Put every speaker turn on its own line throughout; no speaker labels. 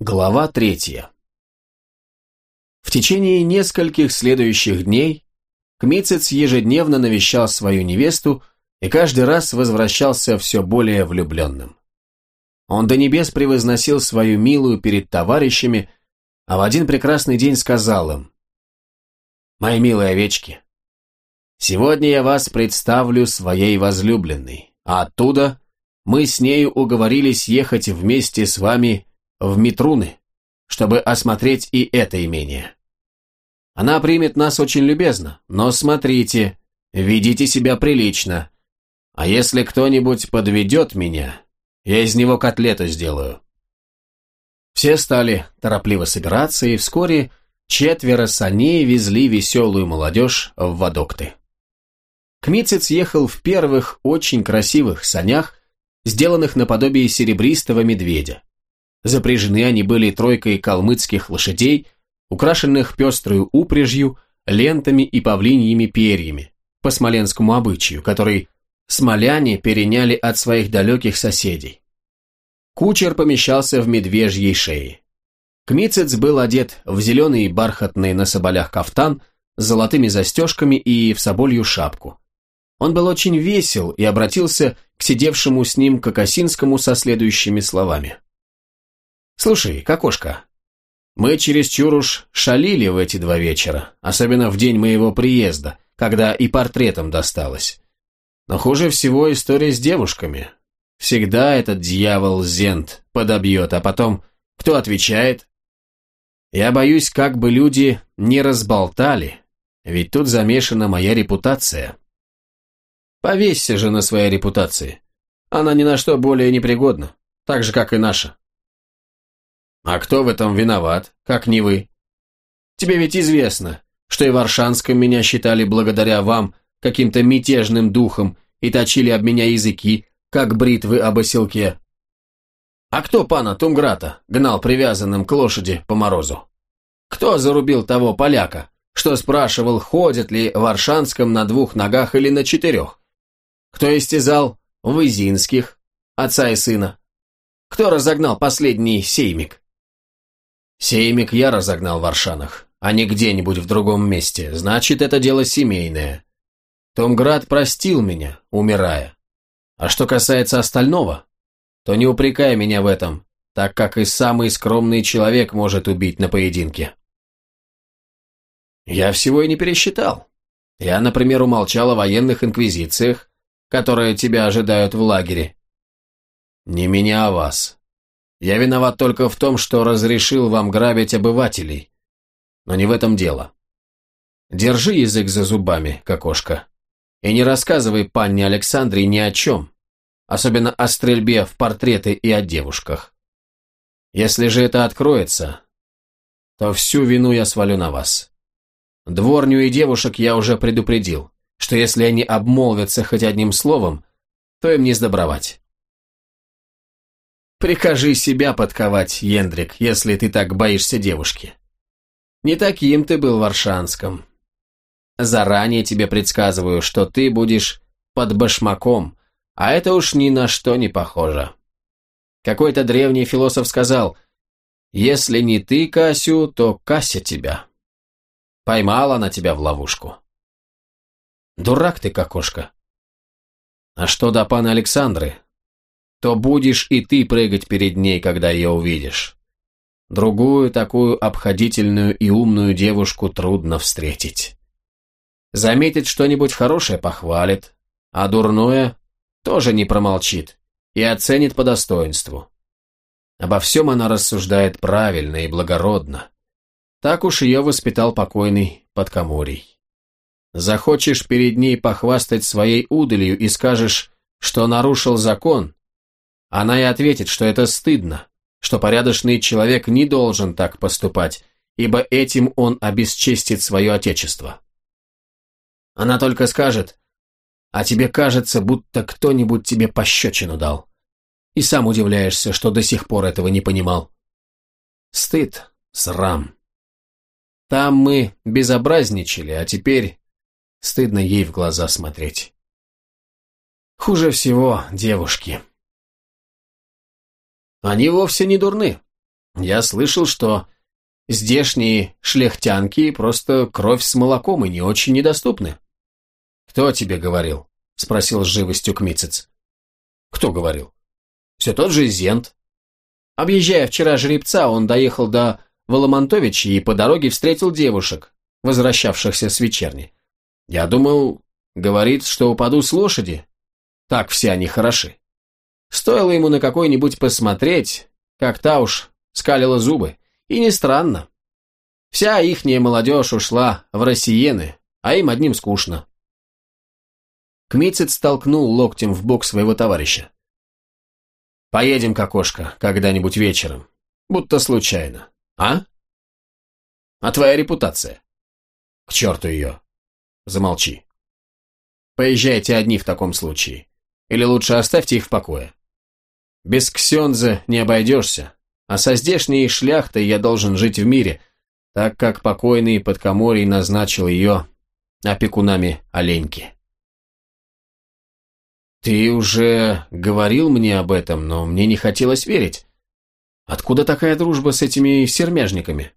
Глава третья. В течение нескольких следующих дней Кмицец ежедневно навещал свою невесту и каждый раз возвращался все более влюбленным. Он до небес превозносил свою милую перед товарищами, а в один прекрасный день сказал им, «Мои милые овечки, сегодня я вас представлю своей возлюбленной, а оттуда мы с нею уговорились ехать вместе с вами в Митруны, чтобы осмотреть и это имение. Она примет нас очень любезно, но смотрите, ведите себя прилично. А если кто-нибудь подведет меня, я из него котлету сделаю». Все стали торопливо собираться, и вскоре четверо саней везли веселую молодежь в Вадокты. Кмицец ехал в первых, очень красивых санях, сделанных наподобие серебристого медведя. Запряжены они были тройкой калмыцких лошадей, украшенных пеструю упряжью, лентами и павлиньими перьями, по смоленскому обычаю, который смоляне переняли от своих далеких соседей. Кучер помещался в медвежьей шее. Кмицец был одет в зеленый бархатный на соболях кафтан с золотыми застежками и в соболью шапку. Он был очень весел и обратился к сидевшему с ним Кокосинскому со следующими словами. «Слушай, Кокошка, мы чересчур уж шалили в эти два вечера, особенно в день моего приезда, когда и портретом досталось. Но хуже всего история с девушками. Всегда этот дьявол Зент подобьет, а потом кто отвечает? Я боюсь, как бы люди не разболтали, ведь тут замешана моя репутация. Повесься же на своей репутации. Она ни на что более непригодна, так же, как и наша. А кто в этом виноват, как не вы? Тебе ведь известно, что и в Аршанском меня считали благодаря вам каким-то мятежным духом и точили об меня языки, как бритвы об оселке. А кто пана Тумграта гнал привязанным к лошади по морозу? Кто зарубил того поляка, что спрашивал, ходят ли в Аршанском на двух ногах или на четырех? Кто истязал Вызинских, отца и сына? Кто разогнал последний сеймик? Сеймик я разогнал в Аршанах, а не где-нибудь в другом месте. Значит, это дело семейное. Томград простил меня, умирая. А что касается остального, то не упрекай меня в этом, так как и самый скромный человек может убить на поединке. Я всего и не пересчитал. Я, например, умолчал о военных инквизициях, которые тебя ожидают в лагере. Не меня, а вас. Я виноват только в том, что разрешил вам грабить обывателей. Но не в этом дело. Держи язык за зубами, кокошка. И не рассказывай панне Александре ни о чем, особенно о стрельбе в портреты и о девушках. Если же это откроется, то всю вину я свалю на вас. Дворню и девушек я уже предупредил, что если они обмолвятся хоть одним словом, то им не сдобровать. Прикажи себя подковать, Ендрик, если ты так боишься девушки. Не таким ты был в Варшанском. Заранее тебе предсказываю, что ты будешь под башмаком, а это уж ни на что не похоже. Какой-то древний философ сказал, если не ты Касю, то Кася тебя. Поймала она тебя в ловушку. Дурак ты, кокошка. А что до пана Александры, то будешь и ты прыгать перед ней, когда ее увидишь. Другую такую обходительную и умную девушку трудно встретить. Заметит что-нибудь хорошее – похвалит, а дурное тоже не промолчит и оценит по достоинству. Обо всем она рассуждает правильно и благородно. Так уж ее воспитал покойный Подкоморий. Захочешь перед ней похвастать своей удалью и скажешь, что нарушил закон, она и ответит, что это стыдно, что порядочный человек не должен так поступать, ибо этим он обесчестит свое отечество. Она только скажет, а тебе кажется, будто кто-нибудь тебе пощечину дал. И сам удивляешься, что до сих пор этого не понимал. Стыд, срам. Там мы безобразничали, а теперь стыдно ей в глаза смотреть. Хуже всего девушки. Они вовсе не дурны. Я слышал, что здешние шляхтянки просто кровь с молоком и не очень недоступны. Кто тебе говорил? Спросил с живостью Кмицец. Кто говорил? Все тот же Зент. Объезжая вчера жеребца, он доехал до Воломонтовича и по дороге встретил девушек, возвращавшихся с вечерни. Я думал, говорит, что упаду с лошади. Так все они хороши. Стоило ему на какой-нибудь посмотреть, как та уж скалила зубы. И не странно. Вся ихняя молодежь ушла в россиены, а им одним скучно. Кмицец столкнул локтем в бок своего товарища. «Поедем к окошко когда-нибудь вечером. Будто случайно. А? А твоя репутация? К черту ее. Замолчи. Поезжайте одни в таком случае. Или лучше оставьте их в покое. Без Ксенза не обойдешься, а со здешней шляхтой я должен жить в мире, так как покойный подкоморий назначил ее опекунами оленьки. Ты уже говорил мне об этом, но мне не хотелось верить. Откуда такая дружба с этими сермяжниками?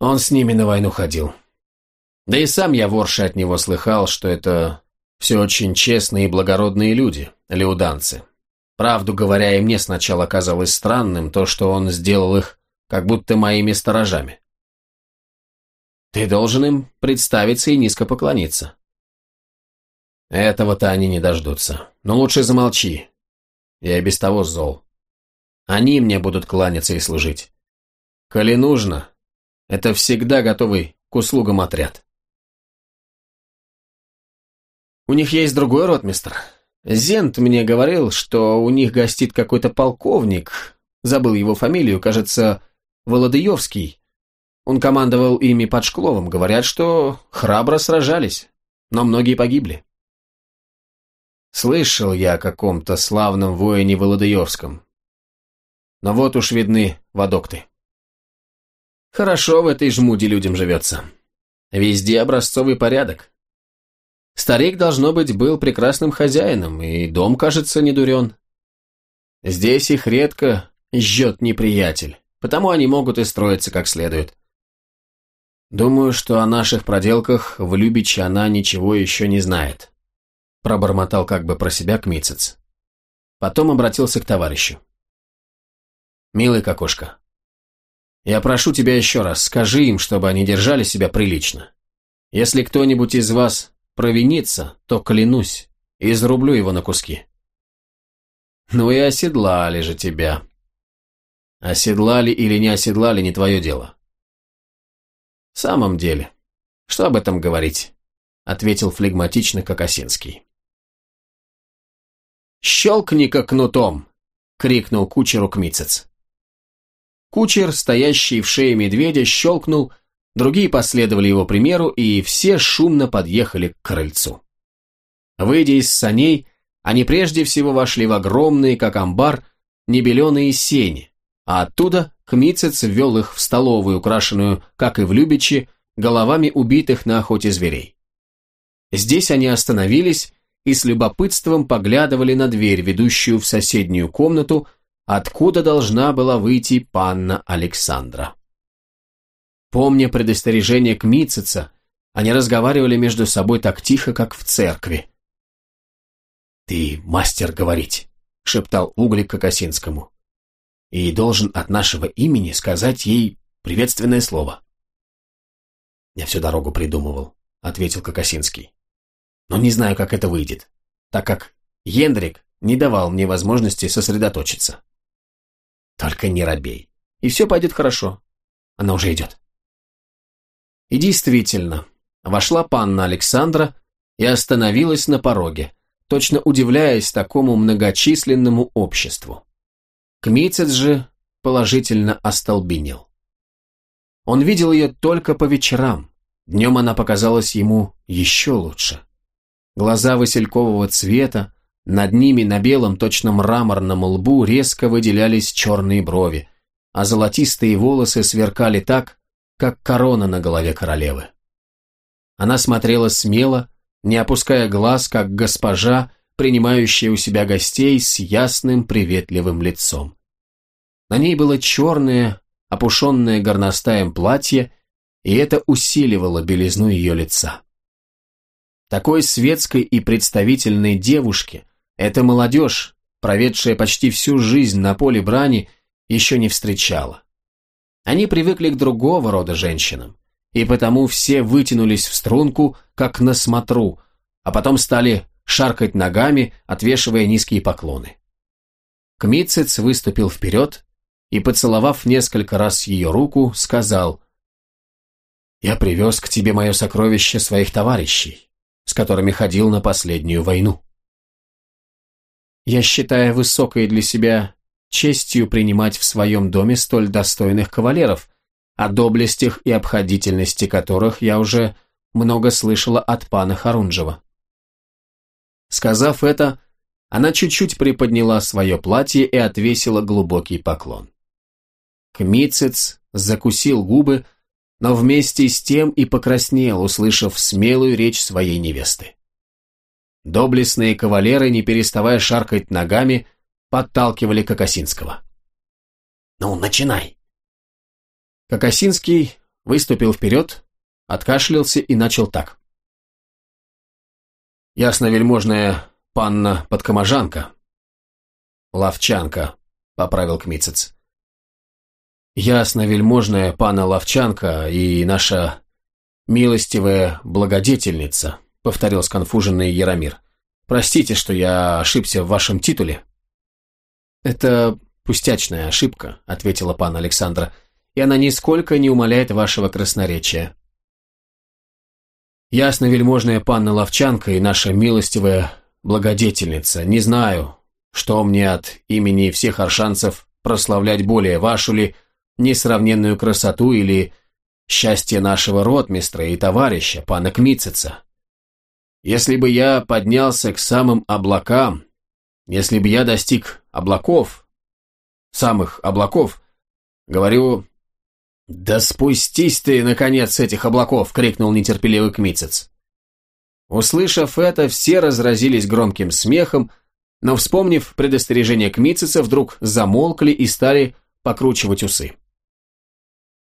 Он с ними на войну ходил. Да и сам я ворше от него слыхал, что это все очень честные и благородные люди, леуданцы. Правду говоря, и мне сначала казалось странным то, что он сделал их как будто моими сторожами. Ты должен им представиться и низко поклониться. Этого-то они не дождутся. Но лучше замолчи. Я и без того зол. Они мне будут кланяться и служить. Коли нужно, это всегда готовый к услугам отряд. У них есть другой ротмистр. Зент мне говорил, что у них гостит какой-то полковник, забыл его фамилию, кажется, Володыевский. Он командовал ими под Шкловом, говорят, что храбро сражались, но многие погибли. Слышал я о каком-то славном воине Володыевском. Но вот уж видны водокты. Хорошо в этой жмуде людям живется. Везде образцовый порядок. Старик, должно быть, был прекрасным хозяином, и дом, кажется, не дурен. Здесь их редко жжет неприятель, потому они могут и строиться как следует. Думаю, что о наших проделках в Любиче она ничего еще не знает. Пробормотал как бы про себя Кмицец. Потом обратился к товарищу. «Милый кокошка, я прошу тебя еще раз, скажи им, чтобы они держали себя прилично. Если кто-нибудь из вас провинится, то клянусь, изрублю его на куски. Ну и оседлали же тебя. Оседлали или не оседлали, не твое дело. В самом деле, что об этом говорить? Ответил флегматично Кокосинский. «Щелкни-ка кнутом!» — крикнул кучеру Кмицец. Кучер, стоящий в шее медведя, щелкнул, Другие последовали его примеру, и все шумно подъехали к крыльцу. Выйдя из саней, они прежде всего вошли в огромные, как амбар, небеленые сени, а оттуда Кмицец ввел их в столовую, украшенную, как и в Любичи, головами убитых на охоте зверей. Здесь они остановились и с любопытством поглядывали на дверь, ведущую в соседнюю комнату, откуда должна была выйти панна Александра. Помня предостережение Кмитцица, они разговаривали между собой так тихо, как в церкви. «Ты мастер говорить», — шептал Углик Кокосинскому. «И должен от нашего имени сказать ей приветственное слово». «Я всю дорогу придумывал», — ответил Кокосинский. «Но не знаю, как это выйдет, так как Ендрик не давал мне возможности сосредоточиться». «Только не робей, и все пойдет хорошо. Она уже идет». И действительно, вошла панна Александра и остановилась на пороге, точно удивляясь такому многочисленному обществу. Кмицец же положительно остолбенел. Он видел ее только по вечерам, днем она показалась ему еще лучше. Глаза василькового цвета, над ними на белом точно мраморном лбу резко выделялись черные брови, а золотистые волосы сверкали так, как корона на голове королевы. Она смотрела смело, не опуская глаз, как госпожа, принимающая у себя гостей с ясным приветливым лицом. На ней было черное, опушенное горностаем платье, и это усиливало белизну ее лица. Такой светской и представительной девушке эта молодежь, проведшая почти всю жизнь на поле брани, еще не встречала. Они привыкли к другого рода женщинам, и потому все вытянулись в струнку, как на смотру, а потом стали шаркать ногами, отвешивая низкие поклоны. Кмицец выступил вперед и, поцеловав несколько раз ее руку, сказал «Я привез к тебе мое сокровище своих товарищей, с которыми ходил на последнюю войну». Я считаю высокой для себя честью принимать в своем доме столь достойных кавалеров, о доблестях и обходительности которых я уже много слышала от пана Харунжева. Сказав это, она чуть-чуть приподняла свое платье и отвесила глубокий поклон. Кмицец закусил губы, но вместе с тем и покраснел, услышав смелую речь своей невесты. Доблестные кавалеры, не переставая шаркать ногами, подталкивали Кокосинского. «Ну, начинай!» Кокосинский выступил вперед, откашлялся и начал так. «Ясно-вельможная панна подкоможанка». «Ловчанка», — поправил Кмицец. «Ясно-вельможная пана Ловчанка и наша милостивая благодетельница», — повторил сконфуженный Яромир. «Простите, что я ошибся в вашем титуле». «Это пустячная ошибка», — ответила пан Александра, «и она нисколько не умаляет вашего красноречия». «Ясно, вельможная панна Ловчанка и наша милостивая благодетельница, не знаю, что мне от имени всех аршанцев прославлять более вашу ли несравненную красоту или счастье нашего ротмистра и товарища, пана Кмитцица. Если бы я поднялся к самым облакам, если бы я достиг облаков, самых облаков, говорю... «Да спустись ты, наконец, с этих облаков!» — крикнул нетерпеливый Кмицец. Услышав это, все разразились громким смехом, но, вспомнив предостережение Кмицеца, вдруг замолкли и стали покручивать усы.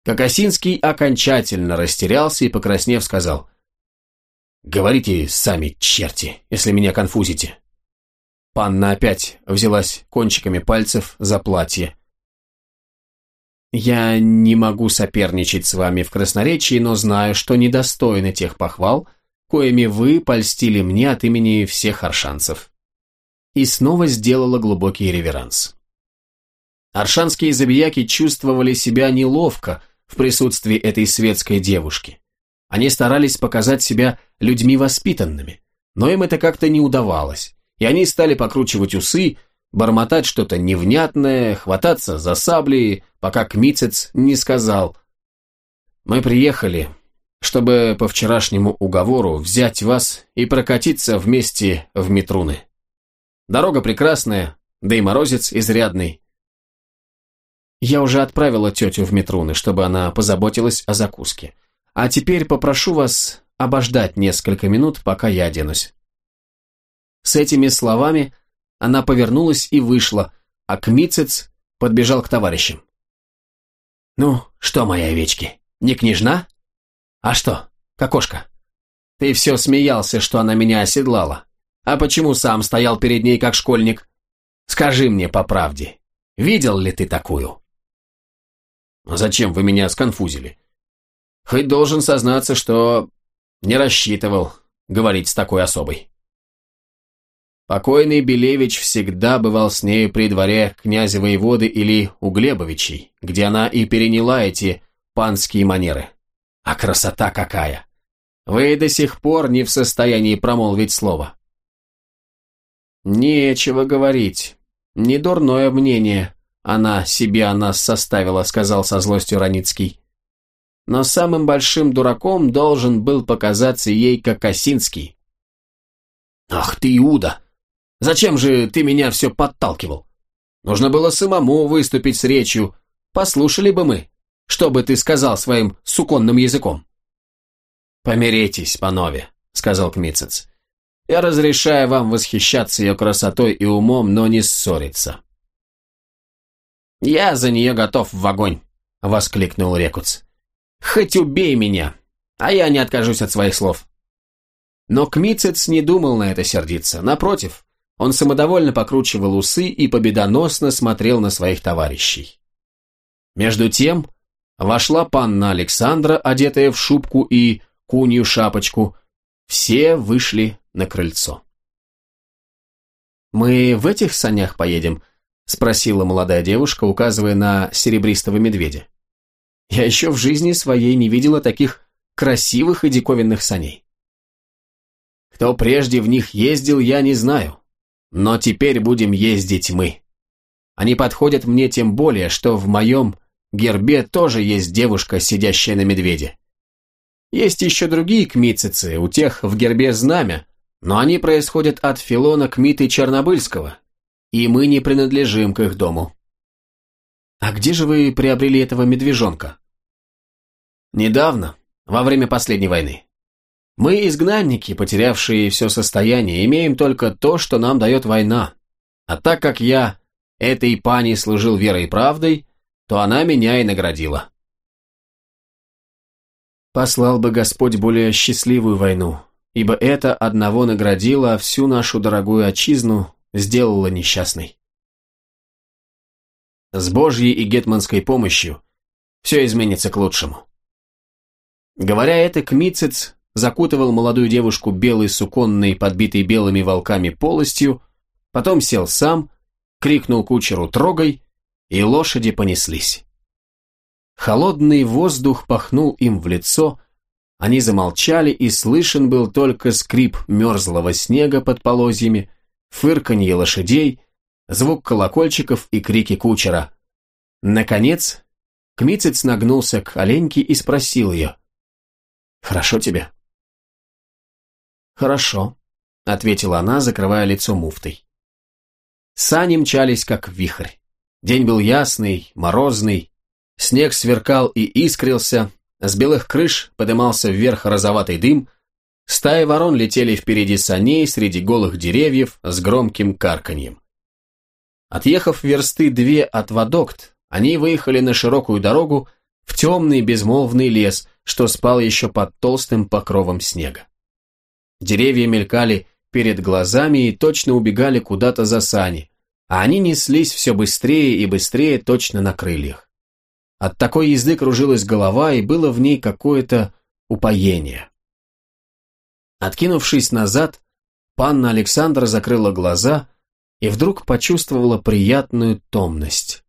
Кокосинский окончательно растерялся и, покраснев, сказал, «Говорите сами, черти, если меня конфузите». Панна опять взялась кончиками пальцев за платье. «Я не могу соперничать с вами в красноречии, но знаю, что недостойны тех похвал, коими вы польстили мне от имени всех аршанцев». И снова сделала глубокий реверанс. Аршанские забияки чувствовали себя неловко в присутствии этой светской девушки. Они старались показать себя людьми воспитанными, но им это как-то не удавалось и они стали покручивать усы, бормотать что-то невнятное, хвататься за сабли, пока Кмицец не сказал «Мы приехали, чтобы по вчерашнему уговору взять вас и прокатиться вместе в Митруны. Дорога прекрасная, да и морозец изрядный». Я уже отправила тетю в Митруны, чтобы она позаботилась о закуске. А теперь попрошу вас обождать несколько минут, пока я оденусь. С этими словами она повернулась и вышла, а Кмицец подбежал к товарищам. «Ну, что, мои овечки, не княжна? А что, кокошка? Ты все смеялся, что она меня оседлала. А почему сам стоял перед ней, как школьник? Скажи мне по правде, видел ли ты такую?» «Зачем вы меня сконфузили? Хоть должен сознаться, что не рассчитывал говорить с такой особой». Покойный Белевич всегда бывал с нею при дворе князя воеводы или у Глебовичей, где она и переняла эти панские манеры. А красота какая! Вы до сих пор не в состоянии промолвить слово. Нечего говорить. Не дурное мнение она себе о нас составила, сказал со злостью Раницкий. Но самым большим дураком должен был показаться ей Кокосинский. «Ах ты, Иуда!» Зачем же ты меня все подталкивал? Нужно было самому выступить с речью. Послушали бы мы, что бы ты сказал своим суконным языком. «Помиритесь, панове», — сказал Кмицец. «Я разрешаю вам восхищаться ее красотой и умом, но не ссориться». «Я за нее готов в огонь», — воскликнул Рекуц. «Хоть убей меня, а я не откажусь от своих слов». Но Кмицец не думал на это сердиться. Напротив, он самодовольно покручивал усы и победоносно смотрел на своих товарищей. Между тем, вошла панна Александра, одетая в шубку и кунью шапочку. Все вышли на крыльцо. «Мы в этих санях поедем?» – спросила молодая девушка, указывая на серебристого медведя. «Я еще в жизни своей не видела таких красивых и диковинных саней». Кто прежде в них ездил, я не знаю. Но теперь будем ездить мы. Они подходят мне тем более, что в моем гербе тоже есть девушка, сидящая на медведе. Есть еще другие кмитцицы, у тех в гербе знамя, но они происходят от Филона Кмиты Чернобыльского, и мы не принадлежим к их дому. А где же вы приобрели этого медвежонка? Недавно, во время последней войны. Мы, изгнанники, потерявшие все состояние, имеем только то, что нам дает война. А так как я этой пани служил верой и правдой, то она меня и наградила. Послал бы Господь более счастливую войну, ибо это одного наградило, а всю нашу дорогую отчизну сделало несчастной. С Божьей и гетманской помощью все изменится к лучшему. Говоря это, Кмицец закутывал молодую девушку белой суконной, подбитой белыми волками полостью, потом сел сам, крикнул кучеру «трогай», и лошади понеслись. Холодный воздух пахнул им в лицо, они замолчали, и слышен был только скрип мерзлого снега под полозьями, фырканье лошадей, звук колокольчиков и крики кучера. Наконец, Кмицец нагнулся к оленьке и спросил ее, «Хорошо тебе?» «Хорошо», — ответила она, закрывая лицо муфтой. Сани мчались, как вихрь. День был ясный, морозный, снег сверкал и искрился, с белых крыш подымался вверх розоватый дым, стаи ворон летели впереди саней среди голых деревьев с громким карканьем. Отъехав версты две от Вадокт, они выехали на широкую дорогу в темный безмолвный лес, что спал еще под толстым покровом снега. Деревья мелькали перед глазами и точно убегали куда-то за сани, а они неслись все быстрее и быстрее точно на крыльях. От такой езды кружилась голова, и было в ней какое-то упоение. Откинувшись назад, панна Александра закрыла глаза и вдруг почувствовала приятную томность.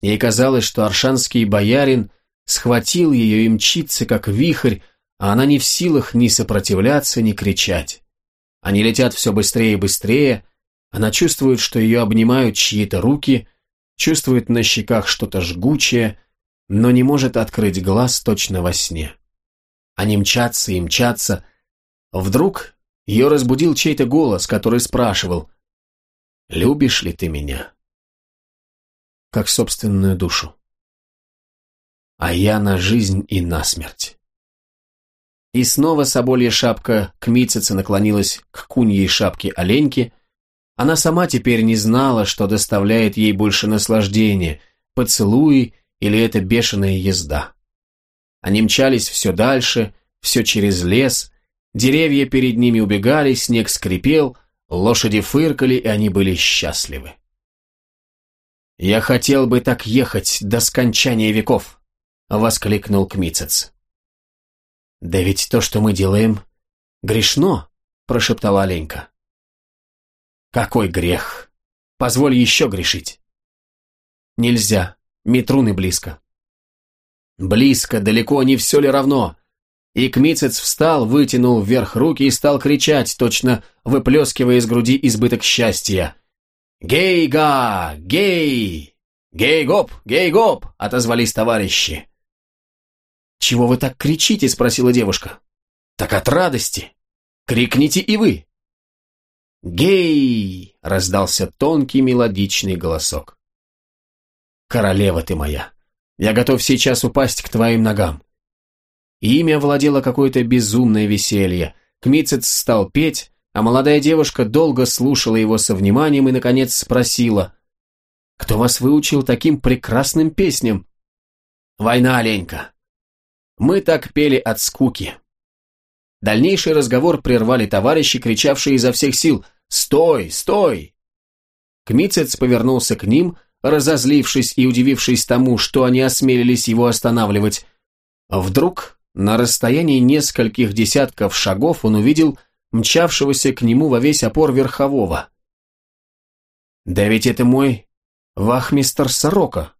Ей казалось, что аршанский боярин схватил ее и мчится, как вихрь, а она не в силах ни сопротивляться, ни кричать. Они летят все быстрее и быстрее, она чувствует, что ее обнимают чьи-то руки, чувствует на щеках что-то жгучее, но не может открыть глаз точно во сне. Они мчатся и мчатся. Вдруг ее разбудил чей-то голос, который спрашивал «Любишь ли ты меня?» Как собственную душу. А я на жизнь и на смерть. И снова соболья шапка Кмитцица наклонилась к куньей шапке оленьки. Она сама теперь не знала, что доставляет ей больше наслаждения, поцелуи или это бешеная езда. Они мчались все дальше, все через лес, деревья перед ними убегали, снег скрипел, лошади фыркали, и они были счастливы. «Я хотел бы так ехать до скончания веков!» — воскликнул Кмицец. «Да ведь то, что мы делаем, грешно», – прошептала Оленька. «Какой грех? Позволь еще грешить». «Нельзя, Митруны близко». «Близко, далеко, не все ли равно?» И Кмицец встал, вытянул вверх руки и стал кричать, точно выплескивая из груди избыток счастья. «Гей-га! Гей! Гей-гоп! Гей-гоп!» – отозвались товарищи. «Чего вы так кричите?» – спросила девушка. «Так от радости! Крикните и вы!» «Гей!» – раздался тонкий мелодичный голосок. «Королева ты моя! Я готов сейчас упасть к твоим ногам!» Имя владело какое-то безумное веселье. Кмицец стал петь, а молодая девушка долго слушала его со вниманием и, наконец, спросила, Кто вас выучил таким прекрасным песням? Война, оленька. Мы так пели от скуки. Дальнейший разговор прервали товарищи, кричавшие изо всех сил «Стой! Стой!». Кмицец повернулся к ним, разозлившись и удивившись тому, что они осмелились его останавливать. Вдруг, на расстоянии нескольких десятков шагов, он увидел мчавшегося к нему во весь опор верхового. «Да ведь это мой вахмистер Сорока.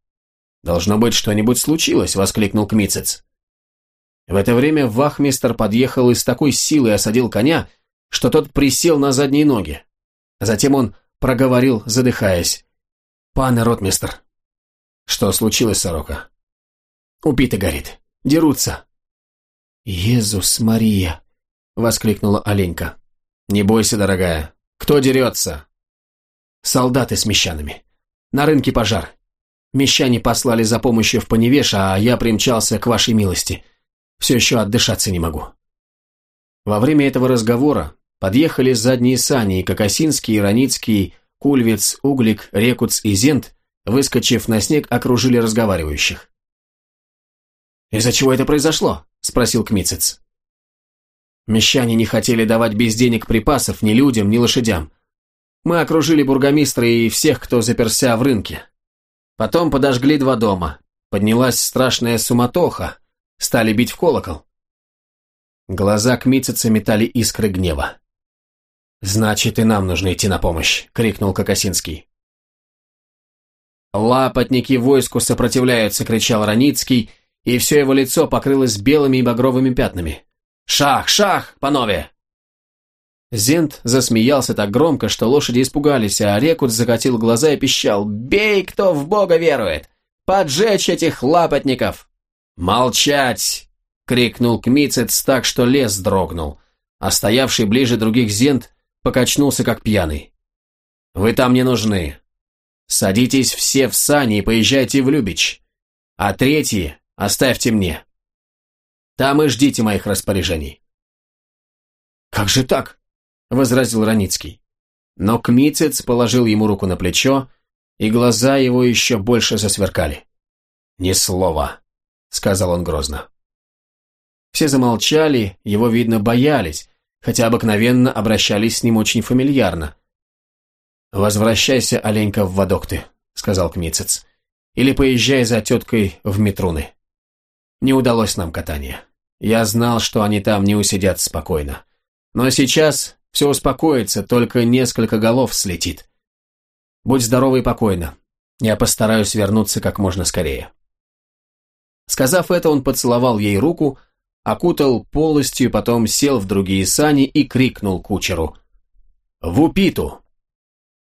Должно быть, что-нибудь случилось», — воскликнул Кмицец. В это время вахмистер подъехал и с такой силой осадил коня, что тот присел на задние ноги. Затем он проговорил, задыхаясь. «Пане ротмистер». «Что случилось, Сорока?» «Убиты, горит. Дерутся». «Иисус Мария!» — воскликнула Оленька. «Не бойся, дорогая. Кто дерется?» «Солдаты с мещанами. На рынке пожар. Мещане послали за помощью в Поневеш, а я примчался к вашей милости. Все еще отдышаться не могу». Во время этого разговора подъехали задние сани, и Кокосинский, Ираницкий, Кульвец, Углик, Рекуц и Зент, выскочив на снег, окружили разговаривающих. «Из-за чего это произошло?» – спросил Кмицец. Мещане не хотели давать без денег припасов ни людям, ни лошадям. Мы окружили бургомистра и всех, кто заперся в рынке. Потом подожгли два дома. Поднялась страшная суматоха. Стали бить в колокол. Глаза Кмицеца метали искры гнева. «Значит, и нам нужно идти на помощь», — крикнул Кокосинский. «Лапотники войску сопротивляются», — кричал Раницкий, и все его лицо покрылось белыми и багровыми пятнами. «Шах! Шах, панове!» Зент засмеялся так громко, что лошади испугались, а Рекут закатил глаза и пищал «Бей, кто в Бога верует! Поджечь этих лапотников!» «Молчать!» — крикнул Кмицец так, что лес дрогнул, а стоявший ближе других Зент покачнулся как пьяный. «Вы там не нужны. Садитесь все в сани и поезжайте в Любич, а третьи оставьте мне. Там и ждите моих распоряжений». «Как же так?» – возразил Раницкий. Но Кмицец положил ему руку на плечо, и глаза его еще больше засверкали. «Ни слова», – сказал он грозно. Все замолчали, его, видно, боялись, хотя обыкновенно обращались с ним очень фамильярно. «Возвращайся, оленька, в Вадокты», — сказал Кмицец, — «или поезжай за теткой в Метруны. Не удалось нам катание. Я знал, что они там не усидят спокойно. Но сейчас все успокоится, только несколько голов слетит. Будь здорова и покойна. Я постараюсь вернуться как можно скорее». Сказав это, он поцеловал ей руку, окутал полностью, потом сел в другие сани и крикнул кучеру. «В Упиту!»